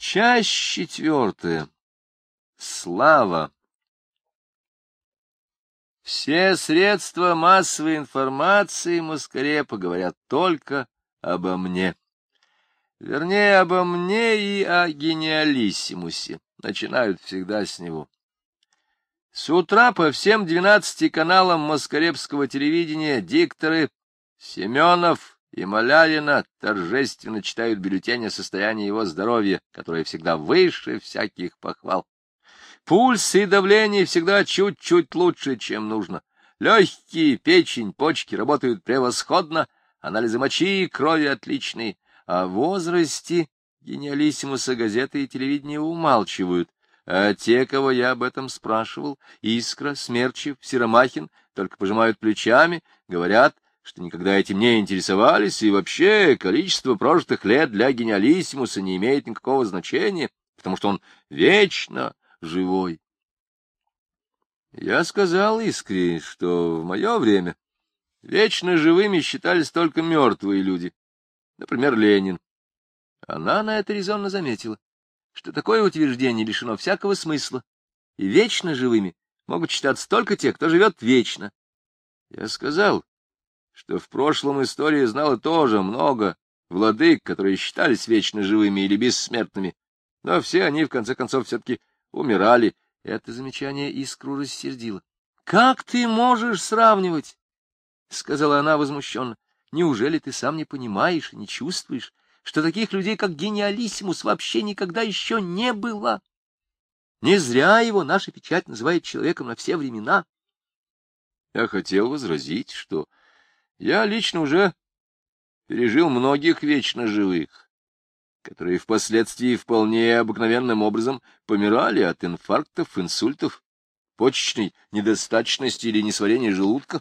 Часть четвертая. Слава. Все средства массовой информации Москаре поговорят только обо мне. Вернее, обо мне и о гениалиссимусе. Начинают всегда с него. С утра по всем двенадцати каналам москаребского телевидения дикторы Семенов, и Малявина торжественно читают бюллетень о состоянии его здоровья, которое всегда выше всяких похвал. Пульс и давление всегда чуть-чуть лучше, чем нужно. Легкие, печень, почки работают превосходно, анализы мочи и крови отличные. О возрасте гениалиссимуса газеты и телевидения умалчивают, а те, кого я об этом спрашивал, Искра, Смерчев, Серомахин, только пожимают плечами, говорят — что никогда этим не интересовались, и вообще количество прожитых лет для гениалиссимуса не имеет никакого значения, потому что он вечно живой. Я сказал Искре, что в мое время вечно живыми считались только мертвые люди, например, Ленин. Она на это резонно заметила, что такое утверждение лишено всякого смысла, и вечно живыми могут считаться только те, кто живет вечно. Я сказал, что в прошлом истории знало тоже много владык, которые считались вечно живыми или бессмертными, но все они, в конце концов, все-таки умирали. Это замечание искру рассердило. — Как ты можешь сравнивать? — сказала она возмущенно. — Неужели ты сам не понимаешь и не чувствуешь, что таких людей, как гениалиссимус, вообще никогда еще не было? Не зря его наша печать называет человеком на все времена. Я хотел возразить, что я лично уже пережил многих вечно живых, которые впоследствии вполне обыкновенным образом помирали от инфарктов, инсультов, почечной недостаточности или несварения желудка.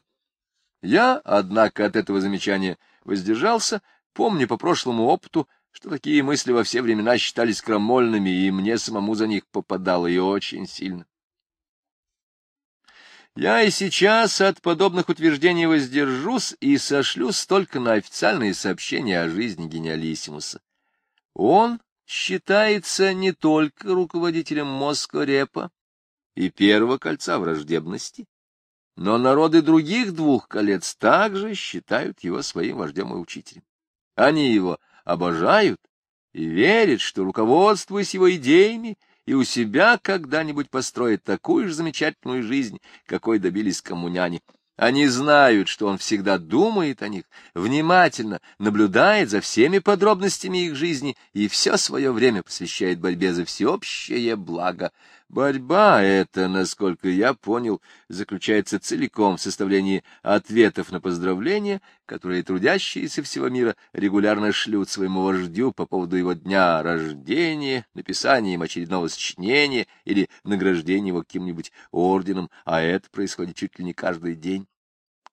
Я, однако, от этого замечания воздержался, помня по прошлому опыту, что такие мысли во все времена считались крамольными, и мне самому за них попадало и очень сильно. Я и сейчас от подобных утверждений воздержусь и сошлюсь только на официальные сообщения о жизни гениалиссимуса. Он считается не только руководителем Москва-Репа и первого кольца враждебности, но народы других двух колец также считают его своим вождем и учителем. Они его обожают и верят, что, руководствуясь его идеями, и у себя когда-нибудь построит такую же замечательную жизнь, какой добились коммуняне. Они знают, что он всегда думает о них, внимательно наблюдает за всеми подробностями их жизни и все свое время посвящает борьбе за всеобщее благо. Борьба эта, насколько я понял, заключается целиком в составлении ответов на поздравления, которые трудящиеся всего мира регулярно шлют своему вождю по поводу его дня рождения, написанием очередного сочинения или награждением его каким-нибудь орденом, а это происходит чуть ли не каждый день.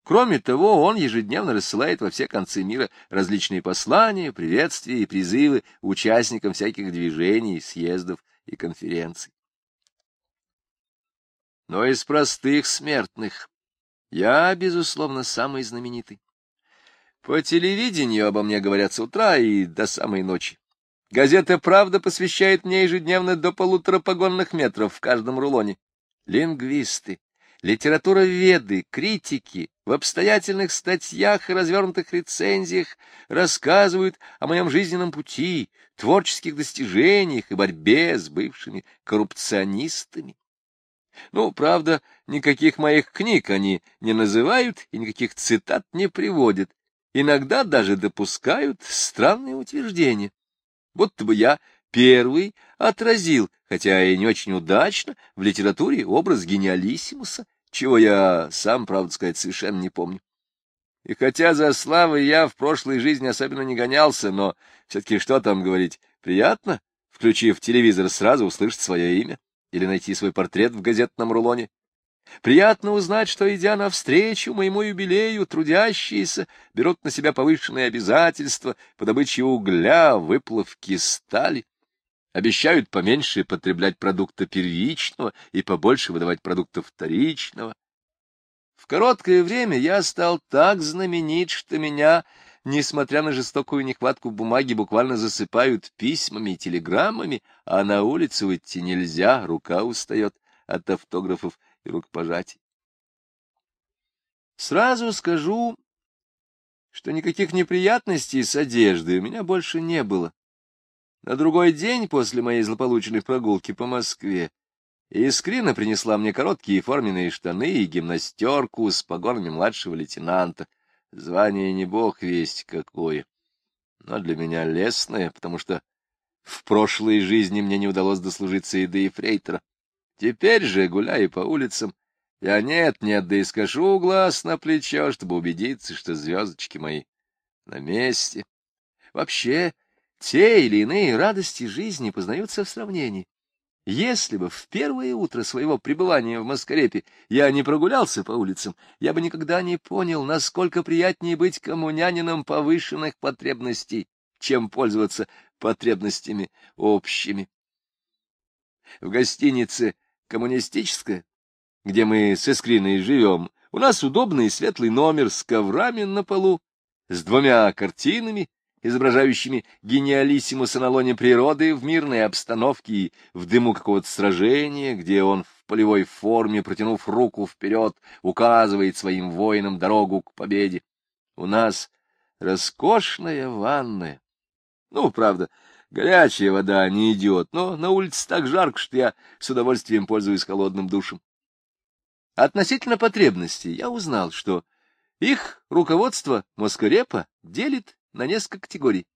Кроме того, он ежедневно рассылает во все концы мира различные послания, приветствия и призывы участникам всяких движений, съездов и конференций но из простых смертных я, безусловно, самый знаменитый. По телевидению обо мне говорят с утра и до самой ночи. Газета «Правда» посвящает мне ежедневно до полутора погонных метров в каждом рулоне. Лингвисты, литературоведы, критики в обстоятельных статьях и развернутых рецензиях рассказывают о моем жизненном пути, творческих достижениях и борьбе с бывшими коррупционистами. Ну, правда, никаких моих книг они не называют и никаких цитат не приводят. Иногда даже допускают странные утверждения. Будто бы я первый отразил, хотя и не очень удачно, в литературе образ гениалиссимуса, чего я сам, правда сказать, совершенно не помню. И хотя за славой я в прошлой жизни особенно не гонялся, но все-таки что там говорить, приятно, включив телевизор, сразу услышать свое имя или найти свой портрет в газетном рулоне. Приятно узнать, что, идя навстречу моему юбилею, трудящиеся берут на себя повышенные обязательства по добыче угля, выплавки стали, обещают поменьше потреблять продукта первичного и побольше выдавать продуктов вторичного. В короткое время я стал так знаменит, что меня несмотря на жестокую нехватку бумаги, буквально засыпают письмами и телеграммами, а на улицу идти нельзя, рука устает от автографов и рукопожатий. Сразу скажу, что никаких неприятностей с одеждой у меня больше не было. На другой день после моей злополучной прогулки по Москве Искрина принесла мне короткие форменные штаны и гимнастерку с погонами младшего лейтенанта. Звание не бог весть какое, но для меня лестное, потому что в прошлой жизни мне не удалось дослужиться и до ефрейтора. Теперь же, гуляя по улицам, я нет-нет, да и скажу глаз на плечо, чтобы убедиться, что звездочки мои на месте. Вообще, те или иные радости жизни познаются в сравнении. Если бы в первое утро своего пребывания в Маскарепе я не прогулялся по улицам, я бы никогда не понял, насколько приятнее быть коммунянином повышенных потребностей, чем пользоваться потребностями общими. В гостинице «Коммунистическая», где мы с Искриной живем, у нас удобный светлый номер с коврами на полу, с двумя картинами, изображающими гениалиссимуса на лоне природы в мирной обстановке и в дыму какого-то сражения, где он в полевой форме, протянув руку вперед, указывает своим воинам дорогу к победе. У нас роскошная ванная. Ну, правда, горячая вода не идет, но на улице так жарко, что я с удовольствием пользуюсь холодным душем. Относительно потребностей я узнал, что их руководство Москорепа делит на несколько категорий.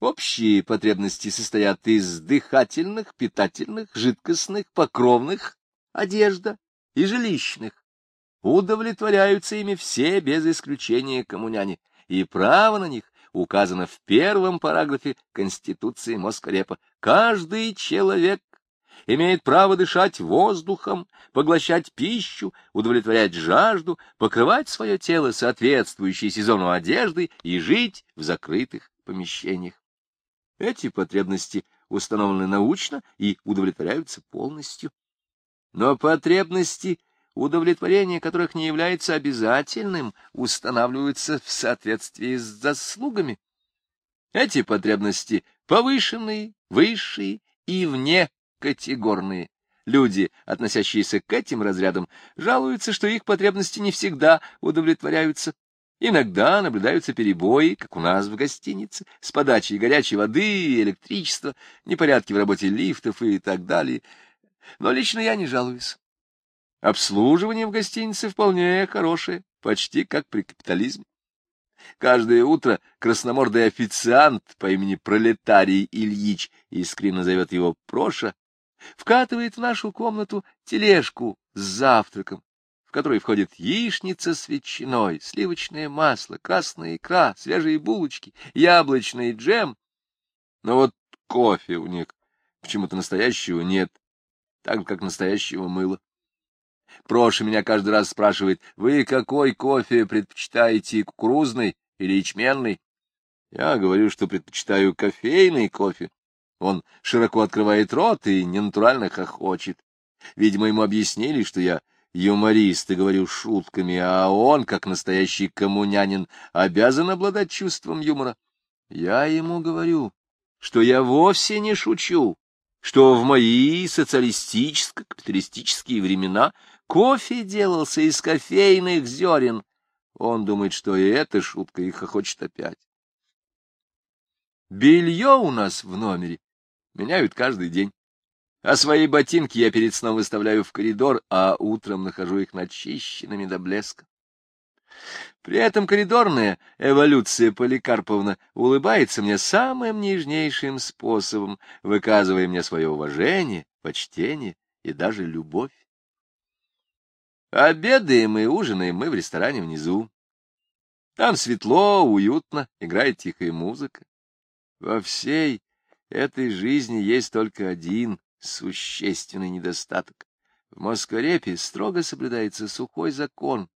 Общие потребности состоят из дыхательных, питательных, жидкостных, покровных, одежда и жилищных. Удовлетворяются ими все без исключения коммуняне, и право на них указано в первом параграфе Конституции Москорепа. Каждый человек имеет право дышать воздухом, поглощать пищу, удовлетворять жажду, покрывать свое тело соответствующей сезону одеждой и жить в закрытых помещениях. Эти потребности установлены научно и удовлетворяются полностью. Но потребности, удовлетворение которых не является обязательным, устанавливаются в соответствии с заслугами. Эти потребности повышенные, высшие и вне категорные. Люди, относящиеся к этим разрядам, жалуются, что их потребности не всегда удовлетворяются. Иногда наблюдаются перебои, как у нас в гостинице, с подачей горячей воды, электричества, непорядки в работе лифтов и так далее. Но лично я не жалуюсь. Обслуживание в гостинице вполне хорошее, почти как при капитализме. Каждое утро красномордый официант по имени Пролетарий Ильич, искренне назовет его Проша, вкатывает в нашу комнату тележку с завтраком, в которой входит яичница с ветчиной, сливочное масло, красная икра, свежие булочки, яблочный джем. Но вот кофе у них почему-то настоящего нет, так как настоящего мыла. Проша меня каждый раз спрашивает, вы какой кофе предпочитаете, кукурузный или ячменный? Я говорю, что предпочитаю кофейный кофе, он широко открывает рот и ненатурально хохочет. Видимо, ему объяснили, что я юморист и говорю шутками, а он, как настоящий коммунянин, обязан обладать чувством юмора. Я ему говорю, что я вовсе не шучу, что в мои социалистическо-капиталистические времена кофе делался из кофейных зерен. Он думает, что и эта шутка, и хохочет опять. Белье у нас в номере Меняют каждый день. А свои ботинки я перед сном выставляю в коридор, а утром нахожу их начищенными до блеска. При этом коридорная эволюция Поликарповна улыбается мне самым нежнейшим способом, выказывая мне свое уважение, почтение и даже любовь. Обедаем и ужинаем мы в ресторане внизу. Там светло, уютно, играет тихая музыка. Во всей Этой жизни есть только один существенный недостаток. В Москворепе строго соблюдается сухой закон.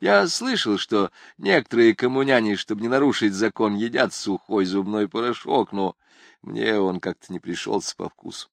Я слышал, что некоторые коммуняне, чтобы не нарушить закон, едят сухой зубной порошок, но мне он как-то не пришелся по вкусу.